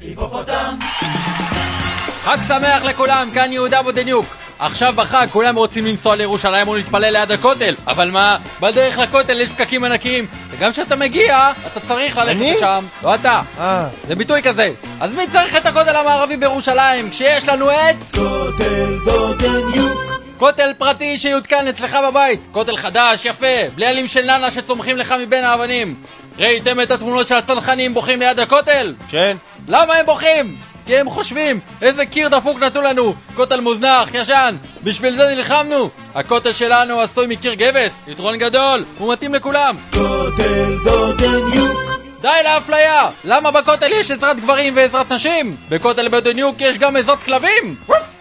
היפופוטם! חג שמח לכולם, כאן יהודה בודניוק. עכשיו בחג כולם רוצים לנסוע לירושלים ולהתפלל ליד הכותל. אבל מה, בדרך לכותל יש פקקים ענקיים. וגם כשאתה מגיע, אתה צריך ללכת אני? לשם. לא אתה, אה. זה ביטוי כזה. אז מי צריך את הכותל המערבי בירושלים? כשיש לנו את... כותל בודניוק! כותל פרטי שיותקן אצלך בבית. כותל חדש, יפה, בלי עלים של ננה שצומחים לך מבין האבנים ראיתם את התמונות של הצנחנים בוכים ליד הכותל? כן? למה הם בוכים? כי הם חושבים איזה קיר דפוק נתנו לנו כותל מוזנח, ישן בשביל זה נלחמנו הכותל שלנו עשוי מקיר גבס יתרון גדול, הוא מתאים לכולם כותל בודניוק די לאפליה! למה בכותל יש עזרת גברים ועזרת נשים? בכותל בדניוק יש גם עזרת כלבים!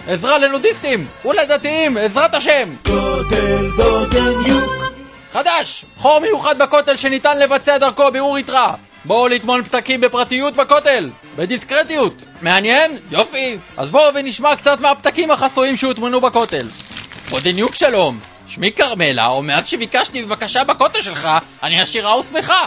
עזרה לנודיסטים ולדתיים, עזרת השם! כותל בודניוק חדש! חור מיוחד בכותל שניתן לבצע דרכו בירור יתרה! בואו לטמון פתקים בפרטיות בכותל! בדיסקרטיות! מעניין? יופי! אז בואו ונשמע קצת מהפתקים החסויים שהוטמנו בכותל. בודניוק שלום! שמי כרמלה, ומאז שביקשתי בבקשה בכותל שלך, אני עשירה ושמחה!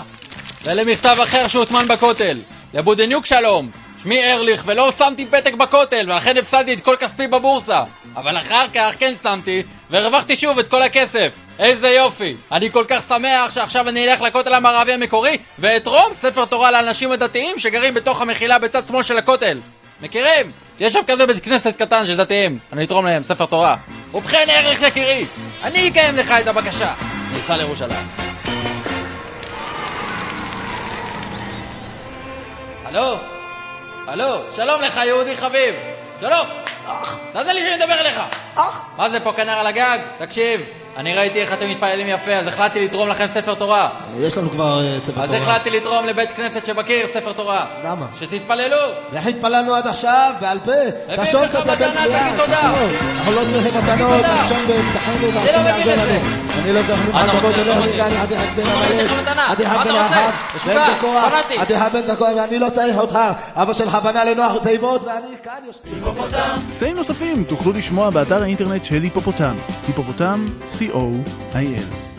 ולמכתב אחר שהוטמן בכותל. לבודניוק שלום! שמי ארליך ולא שמתי פתק בכותל ולכן הפסדתי את כל כספי בבורסה אבל אחר כך כן שמתי והרווחתי שוב את כל הכסף. איזה יופי! אני כל כך שמח שעכשיו אני אלך לכותל המערבי המקורי ואתרום ספר תורה לאנשים הדתיים שגרים בתוך המחילה בצד שמאל של הכותל. מכירים? יש שם כזה בית כנסת קטן של דתיים. אני אתרום להם ספר תורה. ובכן ארליך יקירי אני אקיים לך את הבקשה. ניסע לירושלים. הלו? הלו, שלום לך יהודי חביב. שלום תעשה לי שאני אדבר אליך. מה זה פה כנר על הגג? תקשיב אני ראיתי איך אתם מתפללים יפה אז החלטתי לתרום לכם ספר תורה יש לנו כבר אה, ספר אז תורה. החלטתי לתרום לבית כנסת שבקיר ספר תורה למה? שתתפללו איך התפללנו עד עכשיו, בעל פה? קצת לבית מתנה, קריאה, תגיד תודה. תשוב. אנחנו לא צריכים מתנות, והבטחנו אני והשם לא יעזור. לנו. אני לא צריך מה אתה ממך כבוד רוצה? אלוהים, לא אני בן לא המלך, נותן לך מתנה. עדי מה חד אתה בן רוצה? אחת, משוגע, בן תקוע, חד בן תקוע, ואני לא צריך אותך. אבא שלך בנה לנוח תיבות, ואני כאן יושב. קטעים נוספים תוכלו לשמוע באתר האינטרנט של היפופוטם, היפופוטם, C O I N.